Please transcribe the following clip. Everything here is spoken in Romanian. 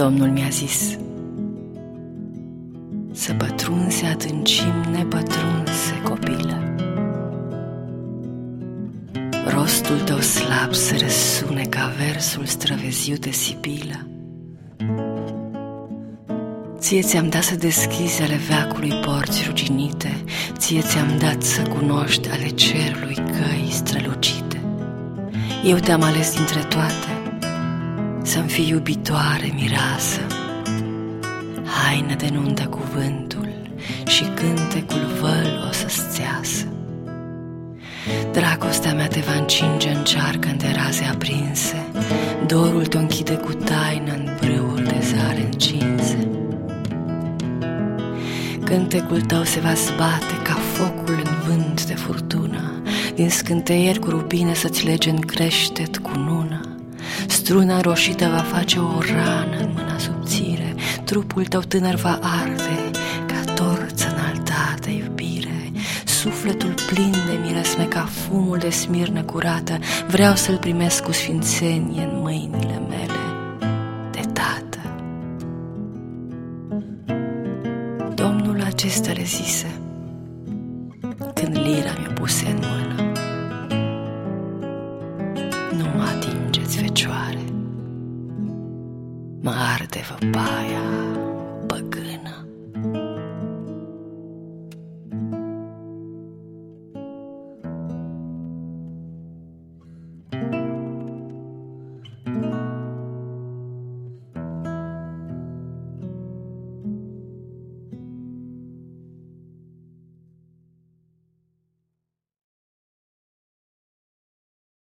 Domnul mi-a zis Să pătrunse adâncim nepătrunse, copilă. Rostul tău slab să răsune ca versul străveziu de sibilă Ție ți-am dat să deschizi ale veacului porți ruginite Ție ți-am dat să cunoști ale cerului căi strălucite. Eu te-am ales dintre toate Să-mi fii iubitoare mireasă. Haină de nuntă cuvântul Și cântecul văl o să-ți țeasă. Dragostea mea te va încinge în cearcă de raze aprinse. Dorul te închide cu taină în brâul de zare încinse. Cântecul tău se va zbate ca focul în vânt de furtună. Din scânteieri cu rubine să-ți lege în creștet cu nună Struna roșită va face o rană în mâna subțire. Trupul tău tânăr va arde ca torță înaltată iubire. Sufletul plin de miresme ca fumul de smirnă curată. Vreau să-l primesc cu sfințenie în mâinile mele Domnul acesta le zise Când lira mi-o puse în mână Nu mă atingeți, fecioare. Mă arde văpaia păgână